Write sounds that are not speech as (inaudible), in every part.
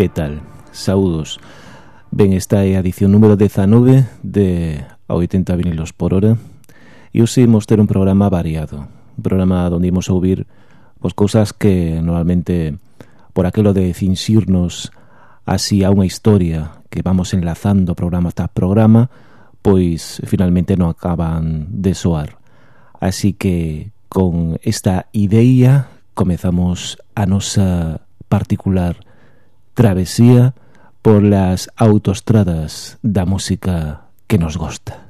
Que tal? Saudos. Ben, esta é a edición número 19 de a 80 vinilos por hora e hoxe imos ter un programa variado. Un programa onde imos ouvir pois, cousas que normalmente por aquelo de cinxirnos así a unha historia que vamos enlazando programa tras programa pois finalmente non acaban de soar. Así que con esta ideia comezamos a nosa particular travesía por las autostradas da música que nos gosta.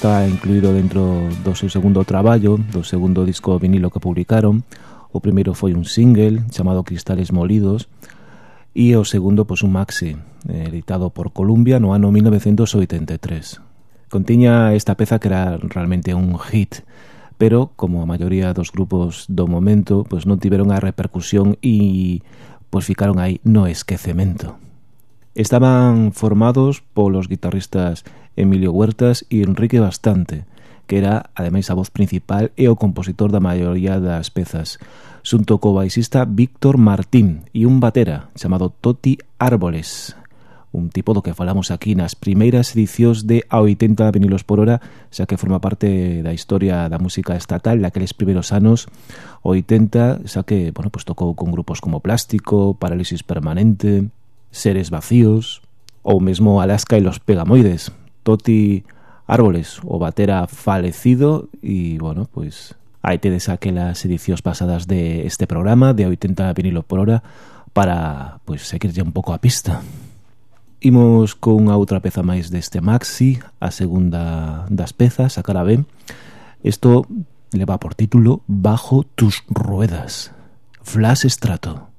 está incluído dentro do seu segundo traballo, do segundo disco vinilo que publicaron. O primeiro foi un single chamado Cristales Molidos e o segundo pois un maxi, eh, editado por Columbia no ano 1983. Contiña esta peza que era realmente un hit, pero como a maioría dos grupos do momento, pois non tiveron a repercusión e pois ficaron aí no esquecemento. Estaban formados polos guitarristas Emilio Huertas e Enrique Bastante, que era ademais a voz principal e o compositor da maioría das pezas. Xunto co baixista Víctor Martín e un batera chamado Toti Árboles, un tipo do que falamos aquí nas primeiras edicións de A 80 vinilos por hora, xa que forma parte da historia da música estatal daqueles primeiros anos 80, xa que, bueno, pues tocou con grupos como Plástico, Parálisis Permanente, Seres Vacíos, ou mesmo Alaska e los Pegamoides, Toti Árboles, o batera falecido, e, bueno, pois, aí tedes aquelas edicións pasadas de este programa, de 80 vinilo por hora, para, pois, seguirlle un pouco a pista. Imos cunha outra peza máis deste maxi, a segunda das pezas, a cara B. Isto leva por título Bajo tus ruedas. Flash Strato.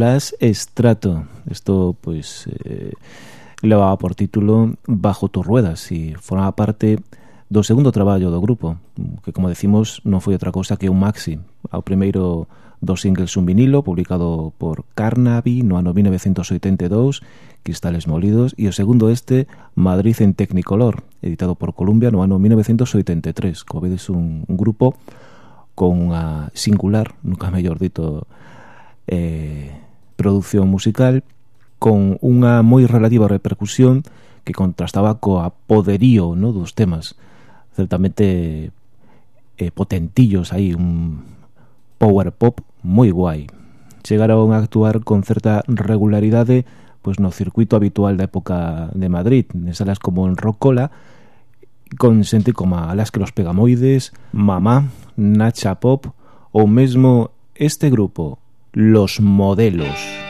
Nicolás Estrato. Esto, pues, eh, levaba por título Bajo tus ruedas y formaba parte do segundo traballo do grupo, que, como decimos, non foi outra cosa que un maxi. Ao primeiro dos singles un vinilo, publicado por Carnaby no ano 1982, Cristales Molidos, e o segundo este, Madrid en Technicolor, editado por Columbia no ano 1983. Como vedes, un, un grupo con unha singular, nunca mellor dito, eh, produción musical con unha moi relativa repercusión que contrastaba coa poderío no dos temas. Certamente eh, potentillos aí un power pop moi guai. Chegaron a actuar con certa regularidade pois no circuito habitual da época de Madrid, en salas como en Rocola, con xente como Alas que los Pegamoides, Mamá, Nacha Pop ou mesmo este grupo, Los Modelos.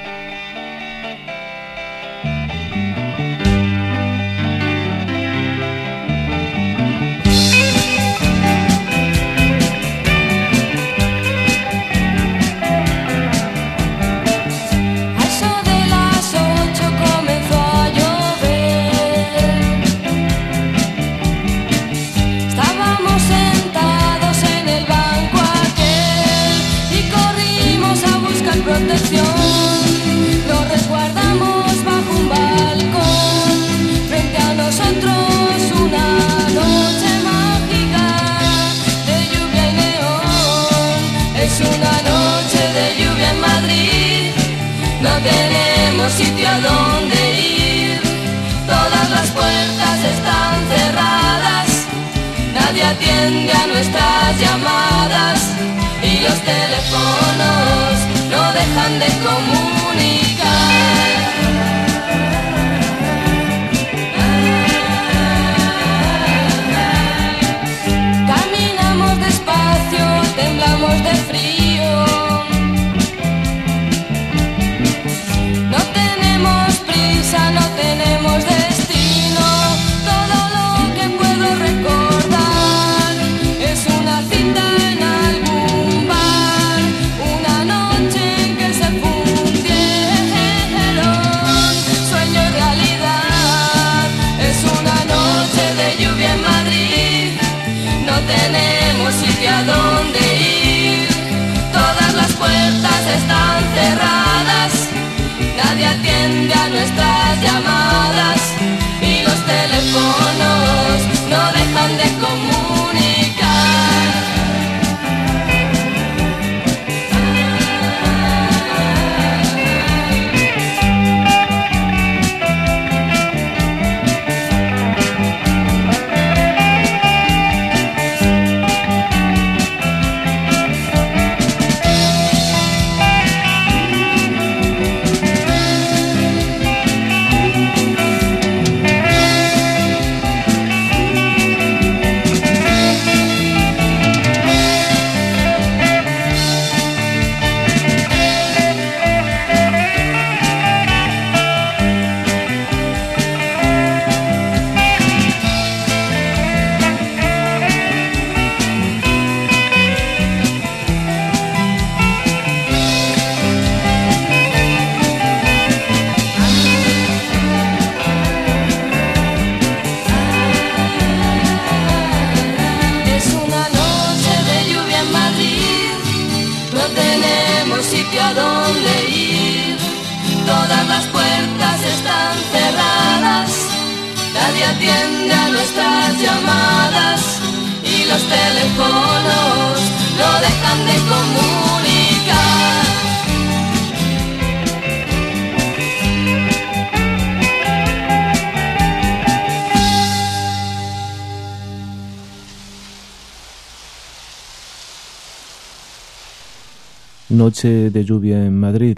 noche de lluvia en Madrid,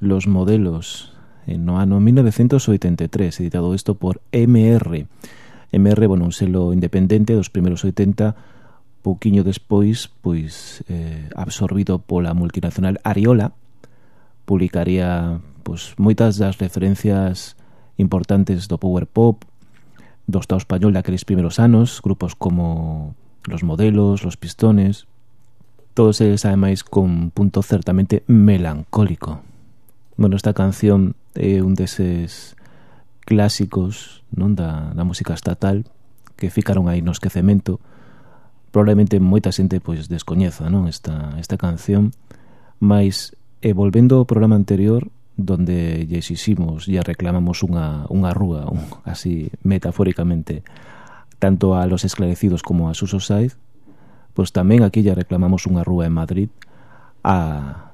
Los modelos, en no ano 1983, editado isto por MR. MR, bueno, un selo independente dos primeiros 80, pouquiño despois, pois eh, absorbido pola multinacional Ariola, publicaría pois, moitas das referencias importantes do power pop, do Estado español daqueles primeiros anos, grupos como Los Modelos, Los Pistones, Todos eles ademais con punto certamente melancólico. Bueno, esta canción é un deses clásicos non da, da música estatal que ficaron aí no esquecemento probablemente moita xente pois descoñeza non esta, esta canción mas e volvendo ao programa anterior donde lle exiximos e reclamamos unha, unha rúa un, así metafóricamente tanto a los esclarecidos como a Suso Saiz pois tamén aquí lle reclamamos unha rúa en Madrid a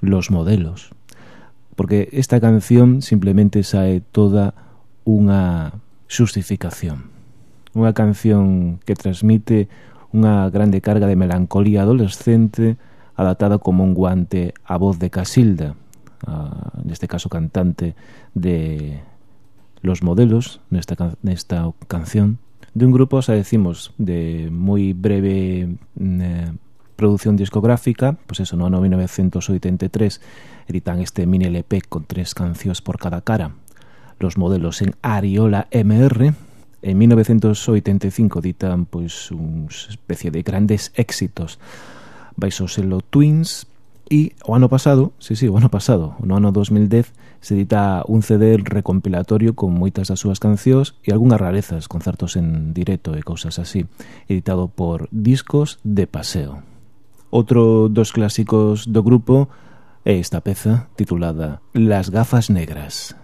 los modelos. Porque esta canción simplemente sae toda unha xustificación. Unha canción que transmite unha grande carga de melancolía adolescente adaptada como un guante á voz de Casilda, a, neste caso cantante de Los Modelos, nesta, nesta canción, dun grupo, xa decimos, de moi breve mm, eh, produción discográfica, pois pues eso, no ano 1983 editan este mini LP con tres cancións por cada cara, los modelos en Ariola MR, en 1985 editan pois unha especie de grandes éxitos. Baixo selo Twins, E o ano pasado, sí, sí, o ano pasado, no ano 2010, se edita un CD recompilatorio con moitas das súas cancións e algunhas rarezas, concertos en directo e cousas así, editado por Discos de Paseo. Outro dos clásicos do grupo é esta peza titulada Las gafas negras.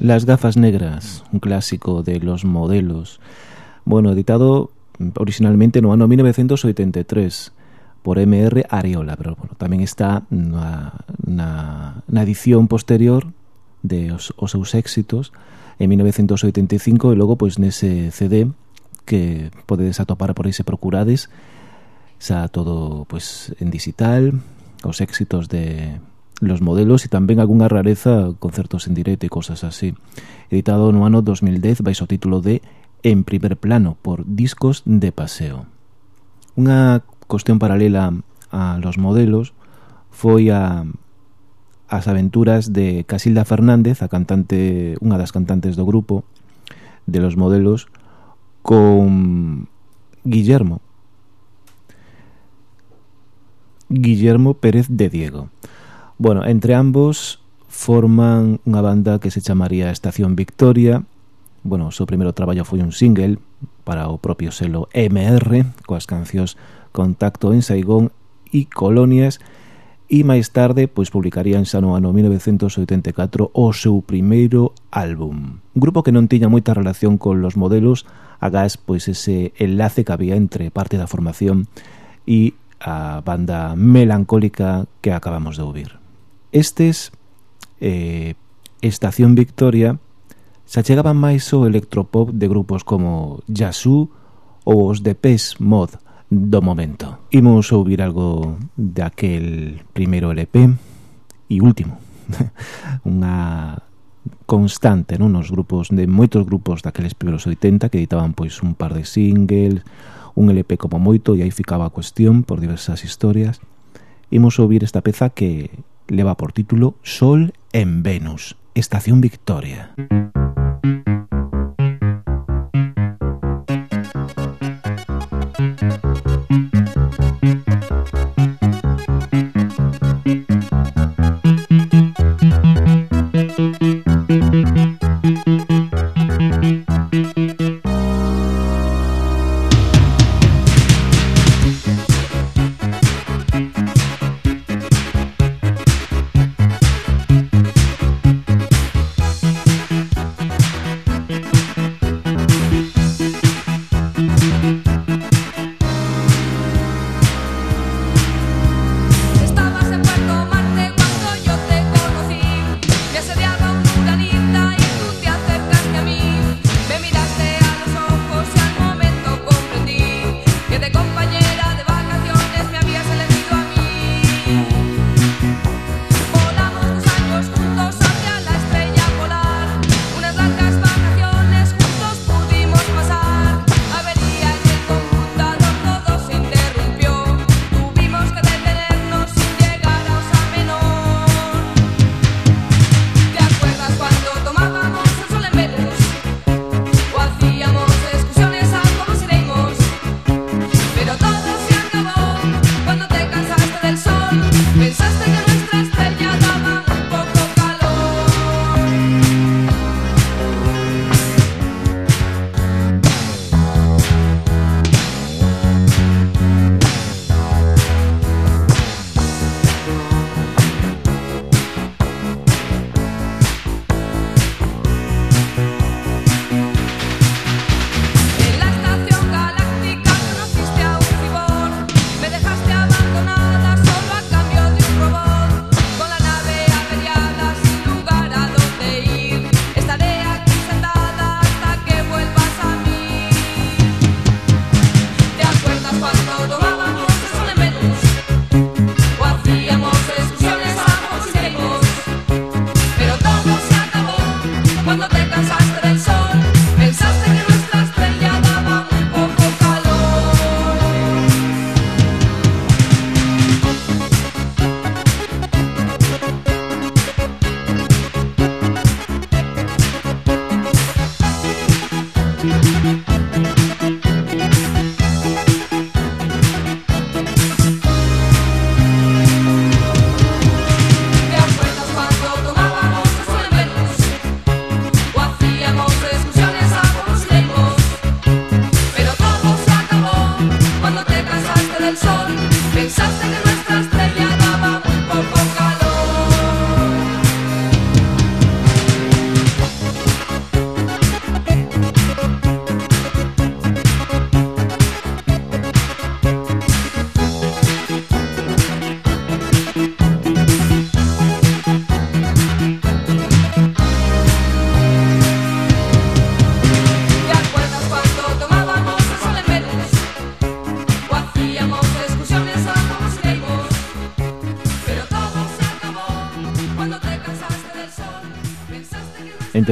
Las gafas negras, un clásico de los modelos. Bueno, editado originalmente no ano 1983 por MR Areola, pero bueno, tamén está na, na, na edición posterior de os, os seus éxitos en 1985 e logo pois nese CD que podedes atopar por aí se procurades xa todo pois en digital os éxitos de los modelos e tamén algunha rareza, concertos en directo e cosas así. Editado no ano 2010 baixo o título de En primer plano por Discos de Paseo. Unha cuestión paralela a los modelos foi a as aventuras de Casilda Fernández, a cantante, unha das cantantes do grupo de los modelos, con Guillermo. Guillermo Pérez de Diego. Bueno, entre ambos forman unha banda que se chamaría Estación Victoria. Bueno, o seu primeiro traballo foi un single para o propio selo MR, coas cancións Contacto en Saigón e Colonias, e máis tarde pois publicarían xa no ano 1984 o seu primeiro álbum. Un grupo que non tiña moita relación con los modelos, agás pois ese enlace que había entre parte da formación e a banda melancólica que acabamos de ouvir. Estes eh, Estación Victoria se achegaban máis ao electropop de grupos como Yasu ou os de Pes Mod do momento. Imos ouvir algo daquel primeiro LP e último. (laughs) Unha constante non nos grupos de moitos grupos daqueles primeiros 80 que editaban pois un par de singles, un LP como moito e aí ficaba a cuestión por diversas historias. Imos ouvir esta peza que leva por título Sol en Venus, Estación Victoria.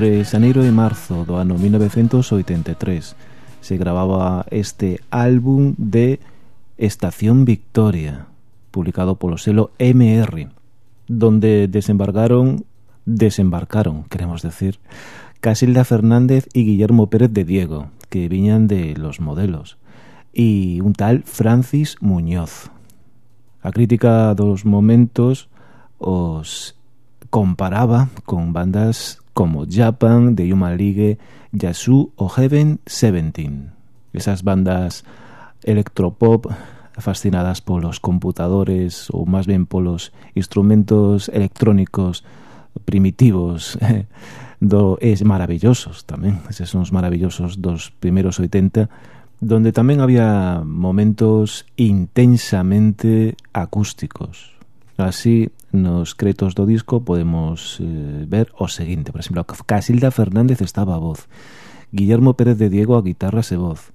de xaneiro e marzo do ano 1983 se gravaba este álbum de Estación Victoria, publicado polo selo MR, donde desembarcaron, desembarcaron, queremos decir, Casilda Fernández y Guillermo Pérez de Diego, que viñan de Los Modelos, y un tal Francis Muñoz. A crítica dos momentos os comparaba con bandas como Japan, The Human League, Yasu o Heaven 17. Esas bandas electropop fascinadas polos computadores ou máis ben polos instrumentos electrónicos primitivos (laughs) do es maravillosos tamén, eses sons maravillosos dos primeiros 80 donde tamén había momentos intensamente acústicos Así, nos cretos do disco podemos eh, ver o seguinte, por exemplo, Casilda Fernández estaba a voz, Guillermo Pérez de Diego a guitarras e voz,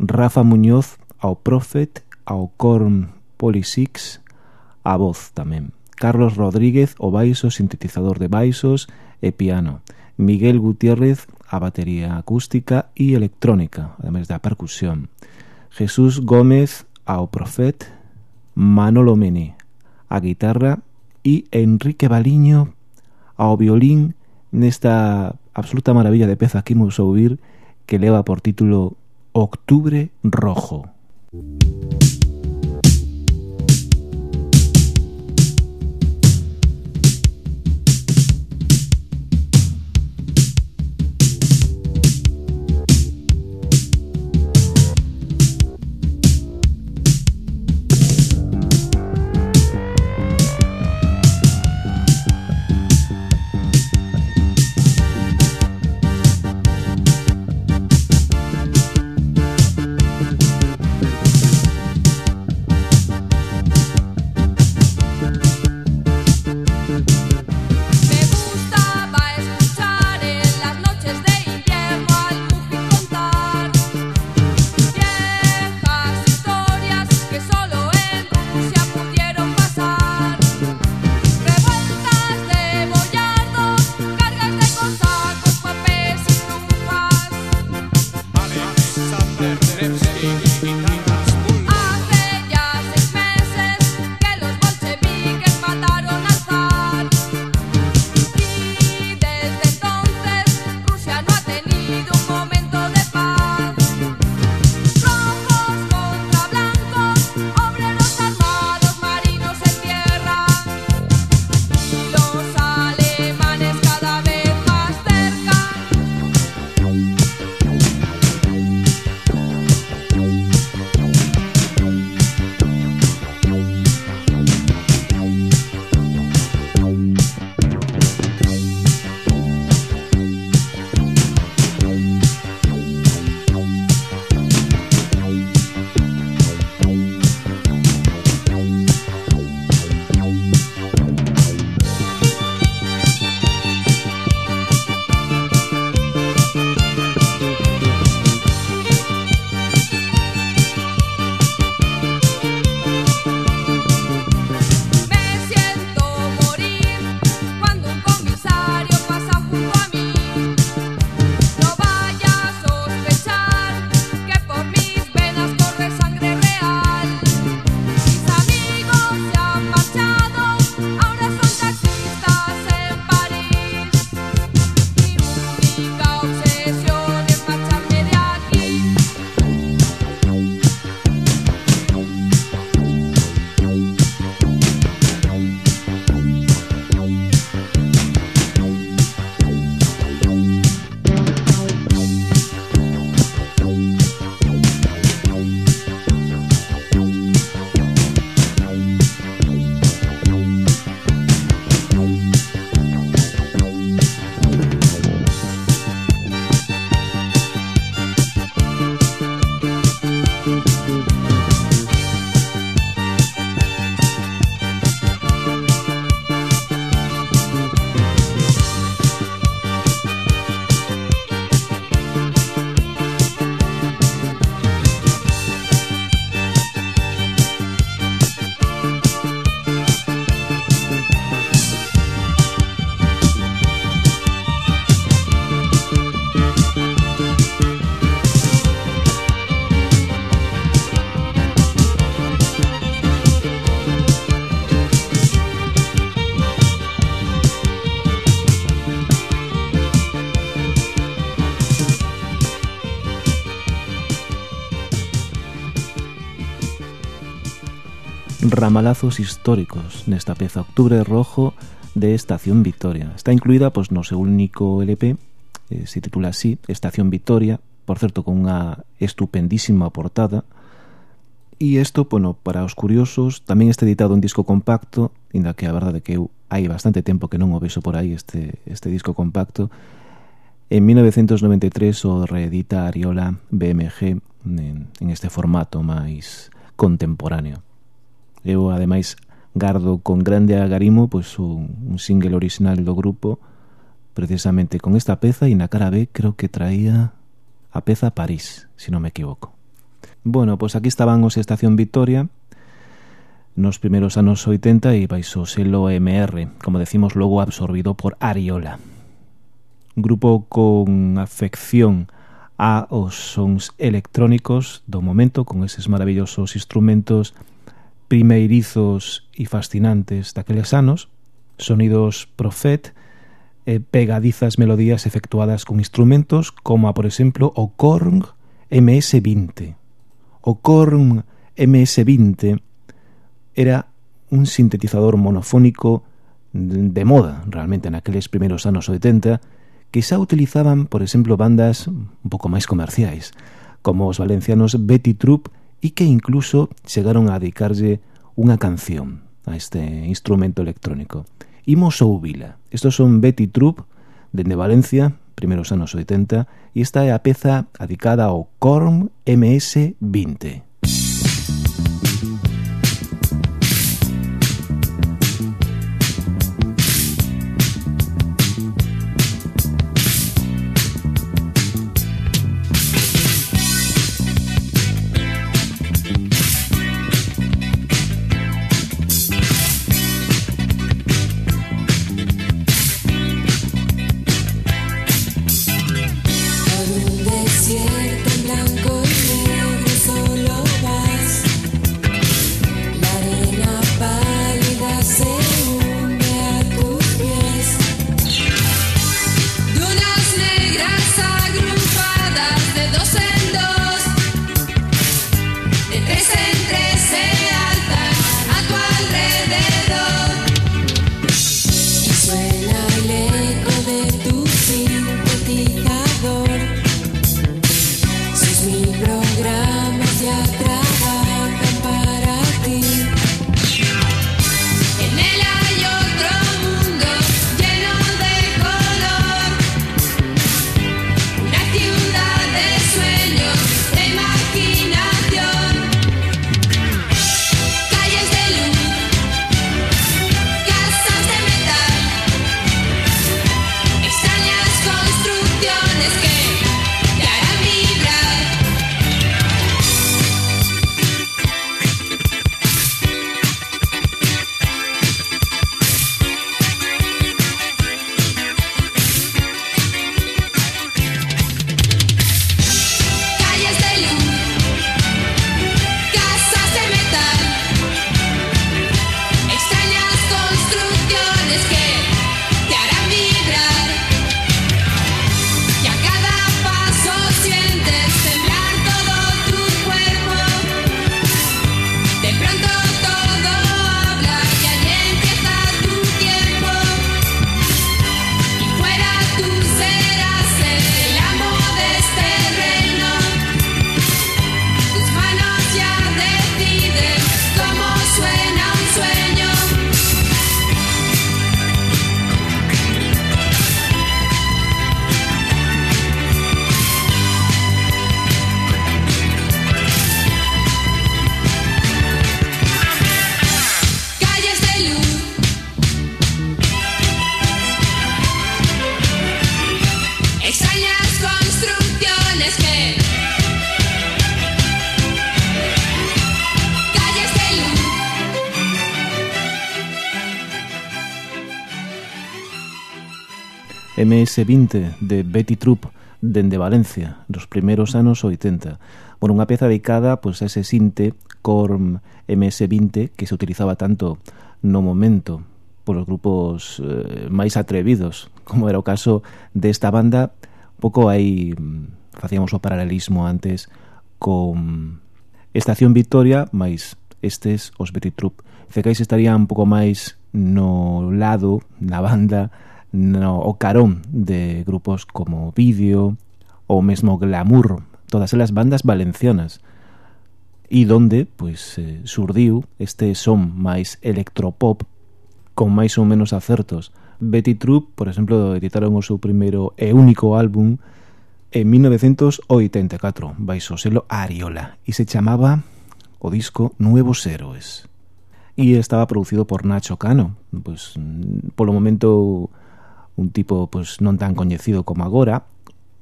Rafa Muñoz ao Prophet, ao Korn Polysix a voz tamén, Carlos Rodríguez o baixo, sintetizador de baixos e piano, Miguel Gutiérrez a batería acústica e electrónica, ademais da percusión, Jesús Gómez ao Profet, Manolo Meni a guitarra e Enrique Baliño ao violín nesta absoluta maravilla de peza que imos ouvir que leva por título Octubre Rojo. Música ramalazos históricos nesta peza Octubre Rojo de Estación Victoria. Está incluída pois no seu único LP, eh, se titula así, Estación Victoria, por certo con unha estupendísima portada. E isto, bueno, para os curiosos, tamén está editado un disco compacto, inda que a verdade que eu hai bastante tempo que non o vexo por aí este, este disco compacto. En 1993 o reedita Ariola BMG en, en este formato máis contemporáneo. Eu, ademais, gardo con grande agarimo pois un, un single original do grupo precisamente con esta peza e na cara B creo que traía a peza París, se si non me equivoco. Bueno, pois aquí estaban os Estación Victoria nos primeiros anos 80 e baixo selo MR, como decimos logo absorbido por Ariola. Grupo con afección a os sons electrónicos do momento con eses maravillosos instrumentos primeirizos e fascinantes daqueles anos, sonidos profet e pegadizas melodías efectuadas con instrumentos como, a, por exemplo, o Korn MS-20. O Korn MS-20 era un sintetizador monofónico de moda realmente naqueles primeiros anos 80 que xa utilizaban, por exemplo, bandas un pouco máis comerciais, como os valencianos Betty Troop e que incluso chegaron a dedicarlle unha canción a este instrumento electrónico. Imos ou Vila. Estos son Betty Troop, dende Valencia, primeiros anos 80, e esta é a peza adicada ao Korn MS-20. MS20 de Betty Troop dende Valencia, dos primeiros anos 80. Bueno, unha peza dedicada pois, pues, a ese sinte Korm MS20 que se utilizaba tanto no momento polos grupos eh, máis atrevidos, como era o caso desta banda, pouco aí mm, facíamos o paralelismo antes con Estación Victoria, máis estes os Betty Troop. Cecais estarían un pouco máis no lado, na banda, no, o carón de grupos como Vídeo ou mesmo Glamour, todas elas bandas valencianas, e donde pois eh, surdiu este son máis electropop con máis ou menos acertos. Betty Troop, por exemplo, editaron o seu primeiro e único álbum en 1984 baixo selo Ariola e se chamaba o disco Nuevos Héroes. E estaba producido por Nacho Cano. Pois, polo momento un tipo pois non tan coñecido como agora,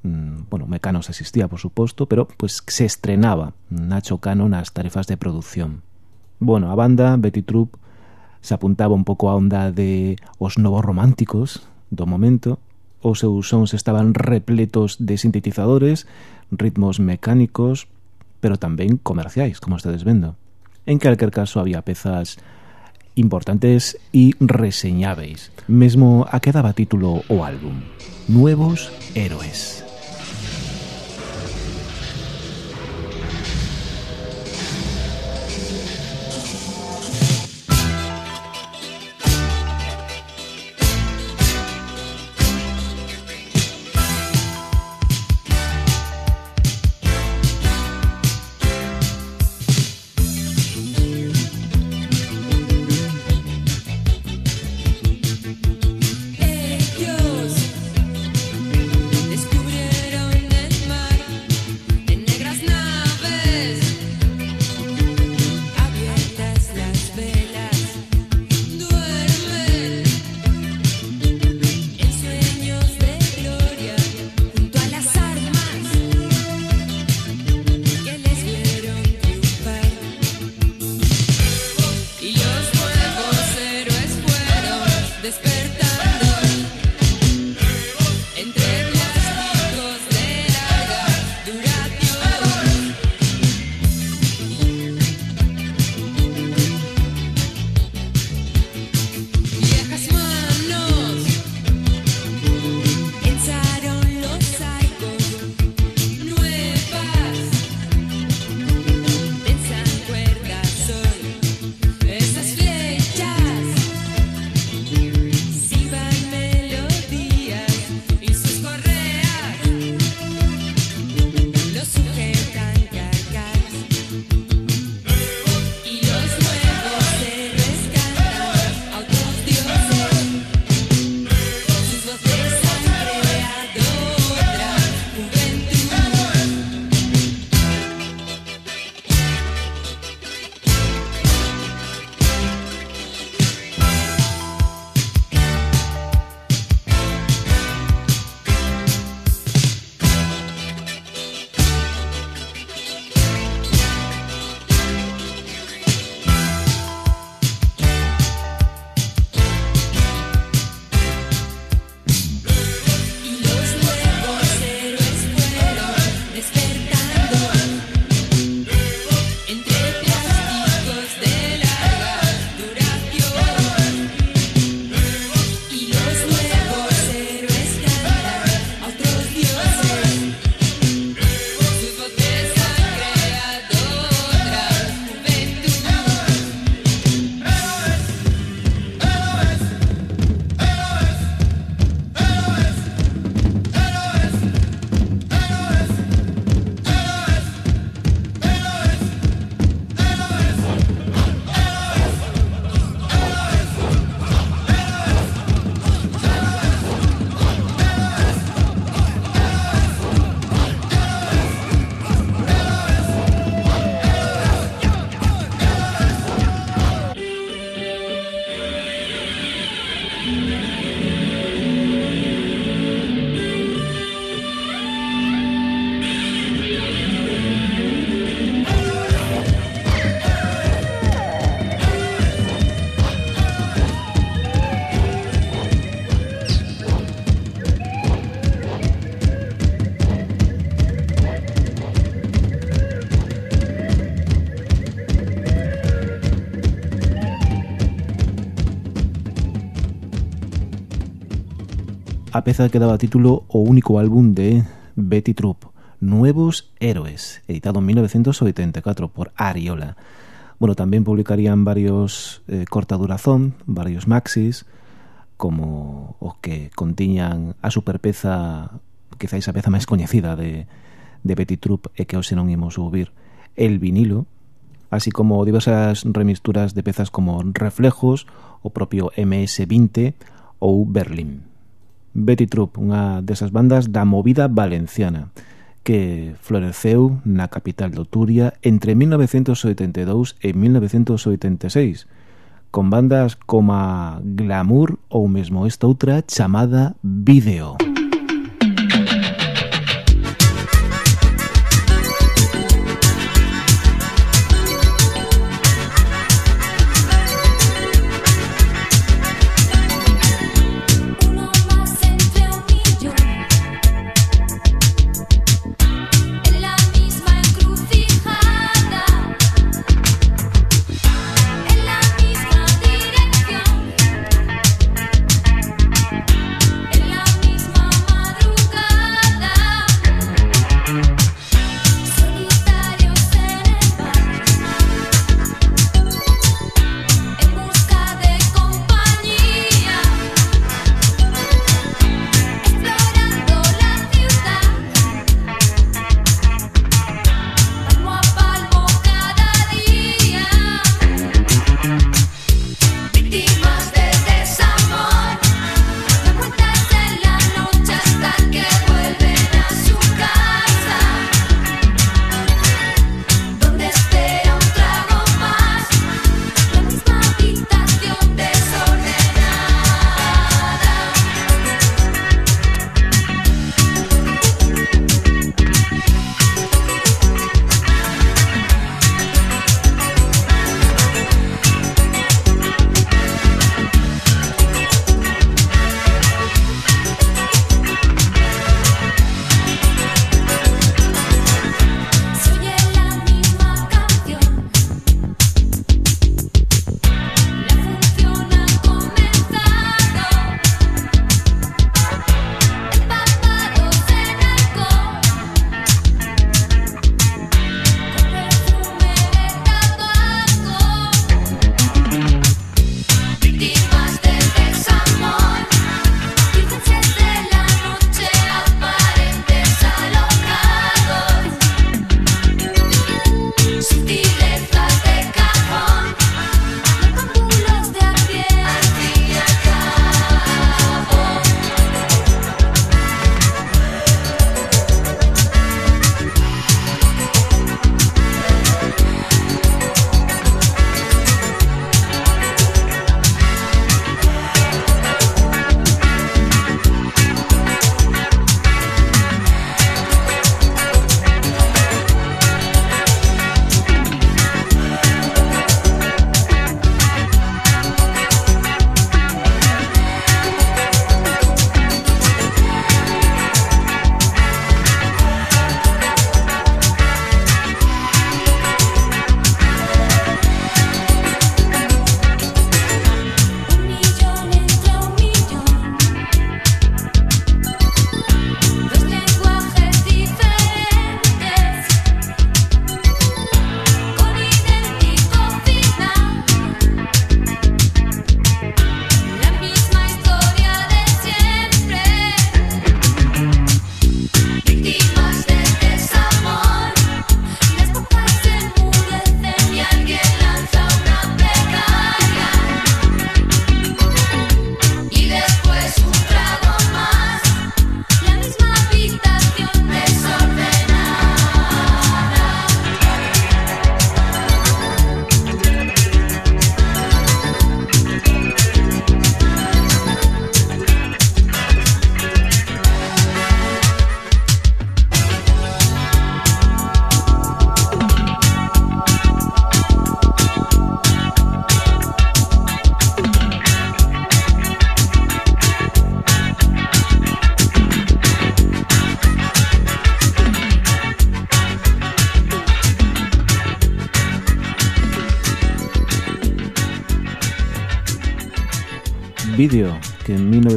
mm, bueno, Mecanos existía, por suposto, pero pues se estrenaba Nacho Cano nas tarefas de produción. Bueno, a banda Betty Troop se apuntaba un pouco a onda de os novos románticos do momento, os seus sons estaban repletos de sintetizadores, ritmos mecánicos, pero tamén comerciais, como estades vendo. En calquer caso, había pezas importantes e reseñáveis, mesmo a que daba título o álbum, Nuevos Héroes. A peza que daba título o único álbum de Betty Troop, Nuevos Héroes, editado en 1984 por Ariola. Bueno, también publicarían varios eh, corta durazón, varios maxis, como os que contiñan a superpeza, quizáis a peza máis coñecida de, de Betty Troop e que hoxe non imos ouvir, el vinilo, así como diversas remisturas de pezas como Reflejos, o propio MS-20 ou Berlín. Betty Troop, unha desas bandas da movida valenciana que floreceu na capital do Turia entre 1982 e 1986 con bandas como Glamour ou mesmo esta outra chamada Video. Video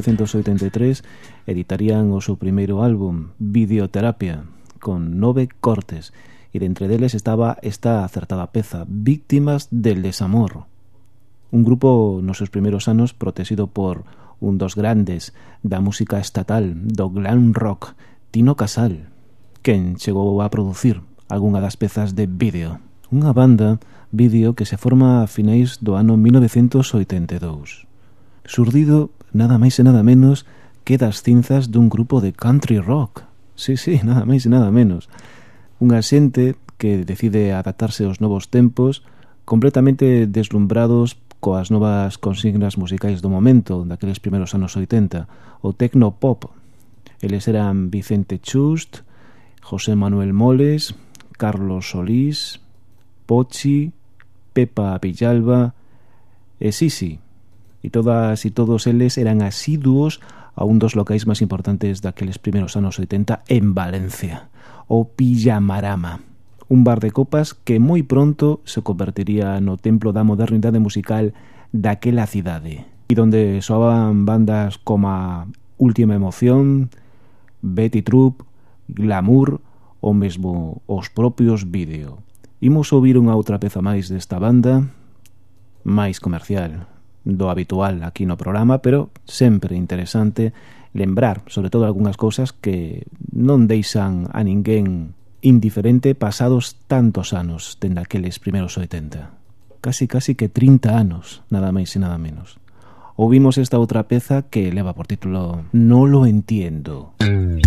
1983 editarían o seu primeiro álbum, Videoterapia, con nove cortes, e dentre deles estaba esta acertada peza, Víctimas del Desamor. Un grupo nos seus primeiros anos protegido por un dos grandes da música estatal do glam rock, Tino Casal, quen chegou a producir algunha das pezas de vídeo. Unha banda vídeo que se forma a finais do ano 1982. Surdido nada máis e nada menos que das cinzas dun grupo de country rock. Sí, sí, (laughs) nada máis e nada menos. Unha xente que decide adaptarse aos novos tempos completamente deslumbrados coas novas consignas musicais do momento daqueles primeros anos 80, o tecno-pop. Eles eran Vicente Chust, José Manuel Moles, Carlos Solís, Pochi, Pepa Villalba e Sisi e todas e todos eles eran asiduos a un dos locais máis importantes daqueles primeiros anos 80 en Valencia, o Pillamarama, un bar de copas que moi pronto se convertiría no templo da modernidade musical daquela cidade, e donde soaban bandas como Última Emoción, Betty Troop, Glamour ou mesmo os propios vídeo. Imos ouvir unha outra peza máis desta banda, máis comercial do habitual aquí no programa, pero sempre interesante lembrar, sobre todo algunhas cousas que non deixan a ninguén indiferente pasados tantos anos dende aqueles primeros 80. Casi, casi que 30 anos, nada máis e nada menos. Ouvimos esta outra peza que leva por título No lo entiendo. Mm.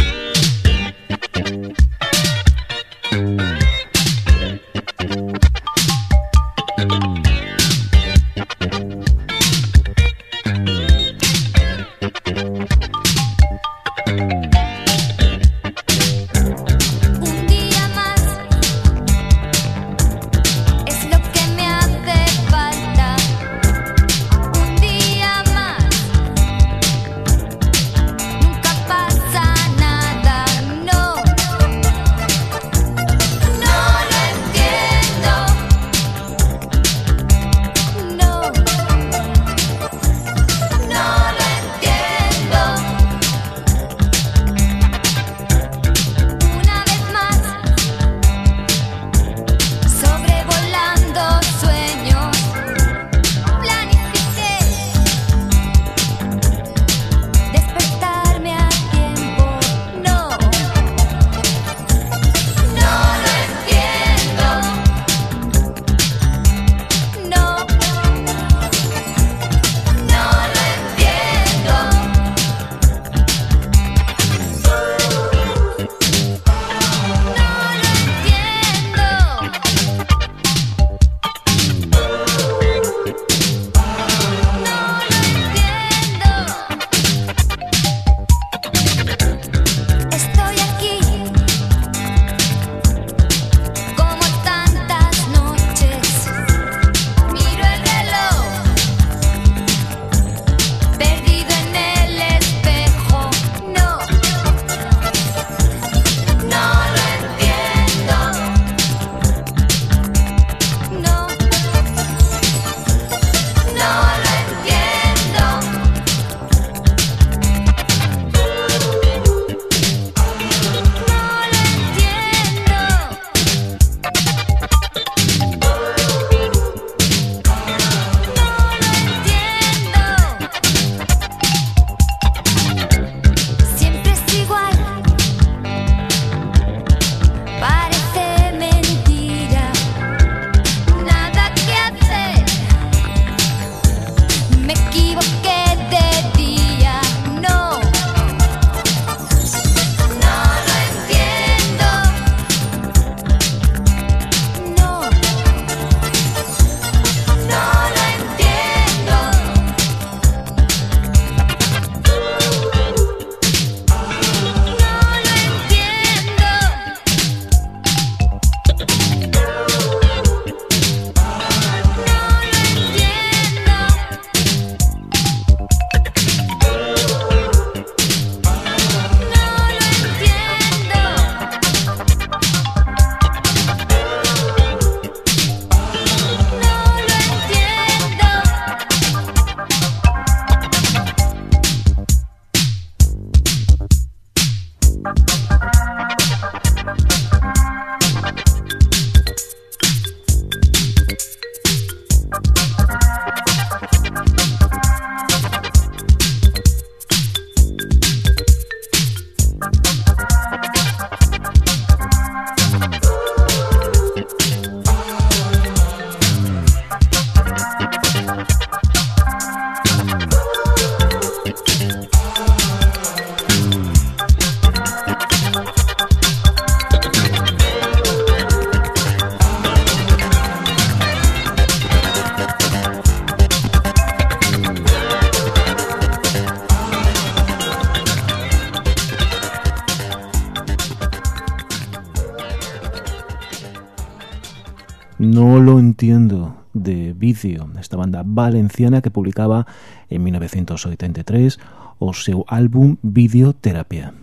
banda valenciana que publicaba en 1983 o seu álbum Videoterapia.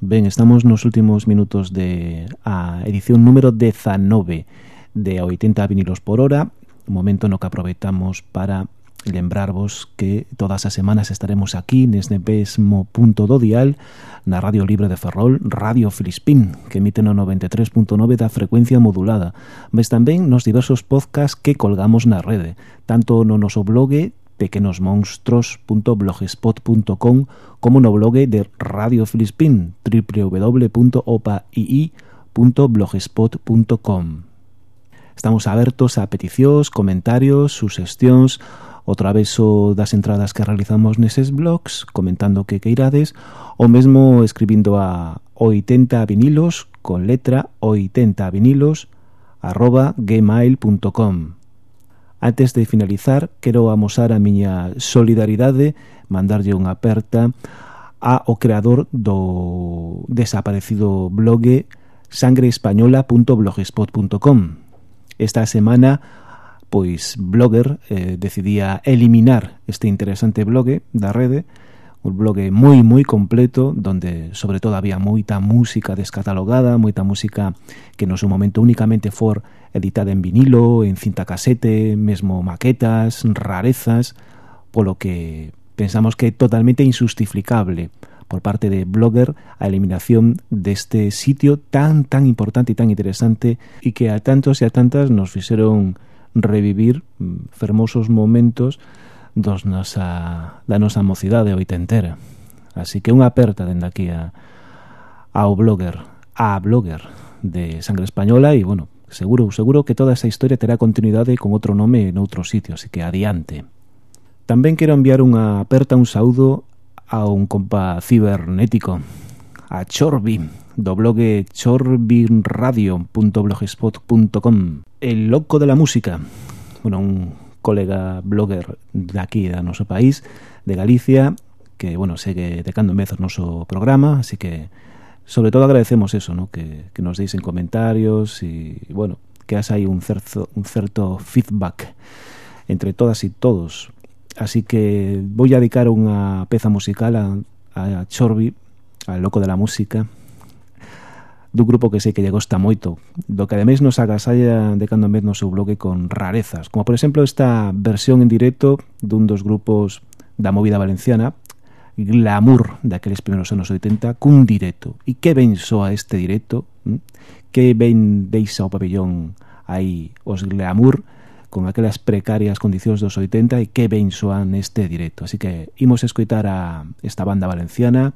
Ben, estamos nos últimos minutos de a edición número 19 de a 80 vinilos por hora, momento no que aproveitamos para lembrarvos que todas as semanas estaremos aquí neste mesmo punto do dial na Radio Libre de Ferrol, Radio Filispín, que emite no 93.9 da frecuencia modulada, mas tamén nos diversos podcast que colgamos na rede, tanto no noso blogue pequenosmonstros.blogspot.com como no blogue de Radio Filispín, www.opaii.blogspot.com. Estamos abertos a peticións, comentarios, suxestións o traveso das entradas que realizamos neses blogs comentando que queirades ou mesmo escribindo a 80 vinilos con letra 80 vinilos arroba gmail.com Antes de finalizar, quero amosar a miña solidaridade, mandarlle unha aperta a o creador do desaparecido blogue sangreespañola.blogspot.com. Esta semana pois Blogger eh, decidía eliminar este interesante blogue da rede, un blogue moi moi completo donde sobre todo había moita música descatalogada, moita música que no seu momento únicamente for editada en vinilo, en cinta casete, mesmo maquetas, rarezas, polo que pensamos que é totalmente insustificable por parte de Blogger a eliminación deste sitio tan tan importante e tan interesante e que a tantos e a tantas nos fixeron revivir mm, fermosos momentos dos nosa, da nosa mocidade oitentera. Así que unha aperta dende aquí a, ao blogger, a blogger de Sangre Española e, bueno, seguro, seguro que toda esa historia terá continuidade con outro nome en outro sitio, así que adiante. Tamén quero enviar unha aperta, un saúdo a un compa cibernético, a Chorbi, do blog chorbinradio.blogspot.com El loco de la música, bueno, un colega blogger de aquí, da noso país, de Galicia, que, bueno, segue decando en vez o noso programa, así que, sobre todo agradecemos eso, ¿no? que, que nos deis en comentarios y, bueno, que has aí un certo, un certo feedback entre todas e todos. Así que vou a dedicar unha peza musical a, a Chorbi, al loco de la música, dun grupo que sei que lle gosta moito, do que ademais nos agasalla de cando en vez no seu blogue con rarezas, como por exemplo esta versión en directo dun dos grupos da movida valenciana, glamour daqueles primeiros anos 80, cun directo. E que ben soa este directo, mm? que ben deixa o pabellón aí os glamour, con aquelas precarias condicións dos 80 e que ben soan este directo. Así que imos escoitar a esta banda valenciana,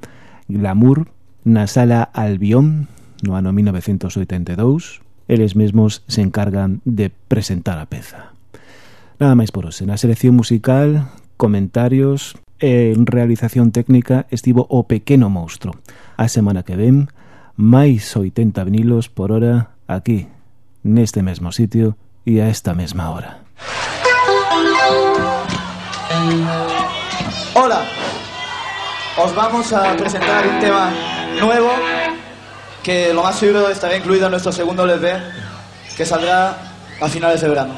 Glamour, na sala Albión, no ano 1982, eles mesmos se encargan de presentar a peza. Nada máis por hoxe. Na selección musical, comentarios e realización técnica estivo o pequeno monstro. A semana que ven, máis 80 vinilos por hora aquí, neste mesmo sitio e a esta mesma hora. Hola, os vamos a presentar un tema nuevo que lo más seguro estará incluido en nuestro segundo LP, que saldrá a finales de verano.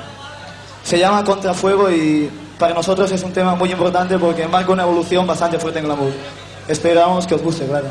Se llama Contrafuego y para nosotros es un tema muy importante porque marca una evolución bastante fuerte en Glamour. Esperamos que os guste, claro.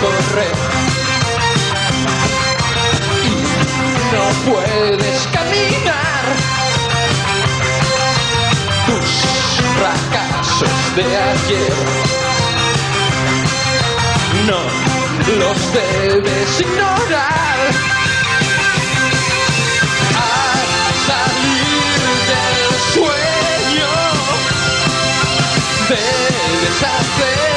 Correr y no puedes caminar. Tus fracasos de ayer no los debes ignorar. Al salir del sueño debes hacerlo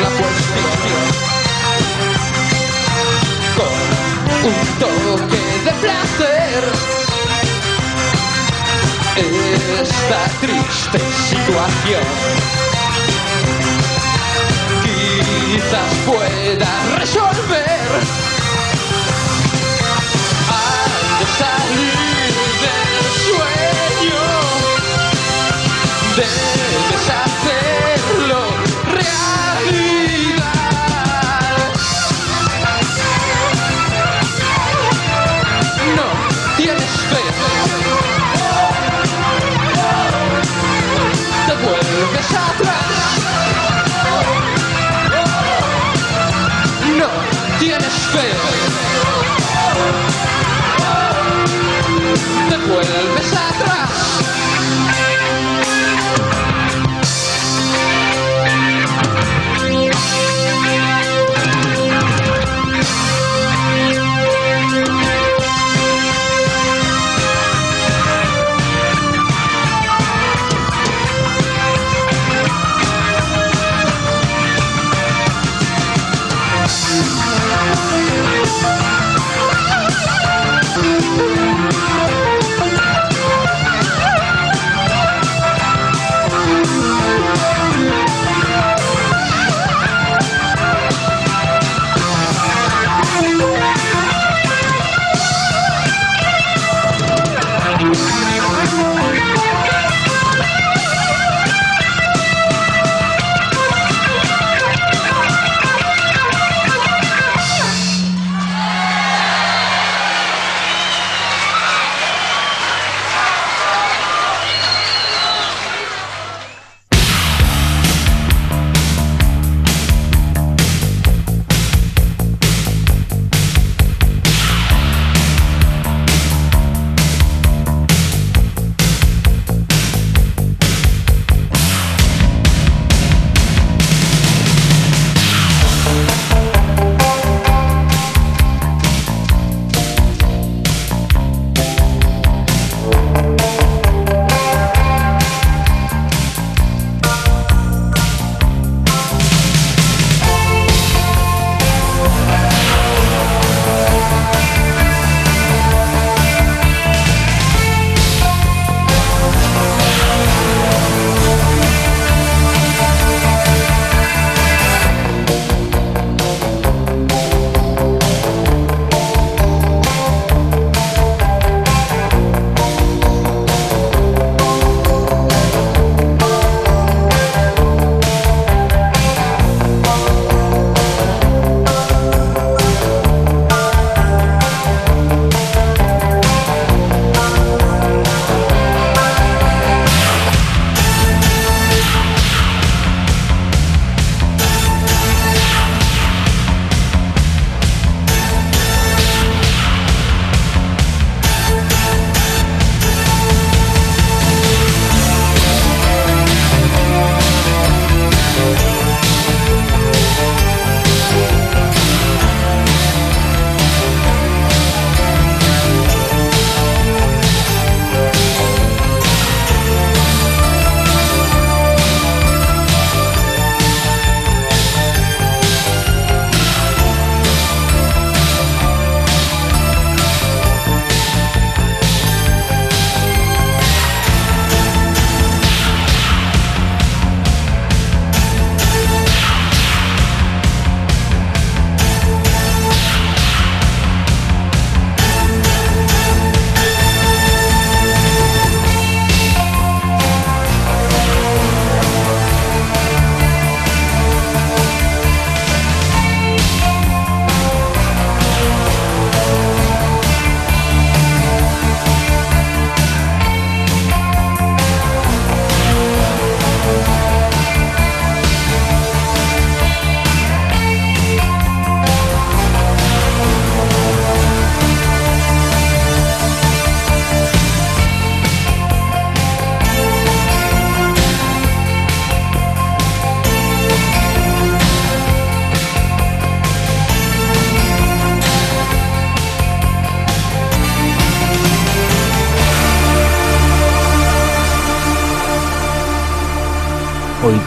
la cuestión con un toque de placer, esta triste situación quizás pueda resolver 对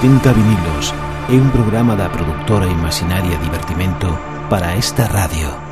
80 vinilos é un programa da produtora Imaginaria Divertimento para esta radio.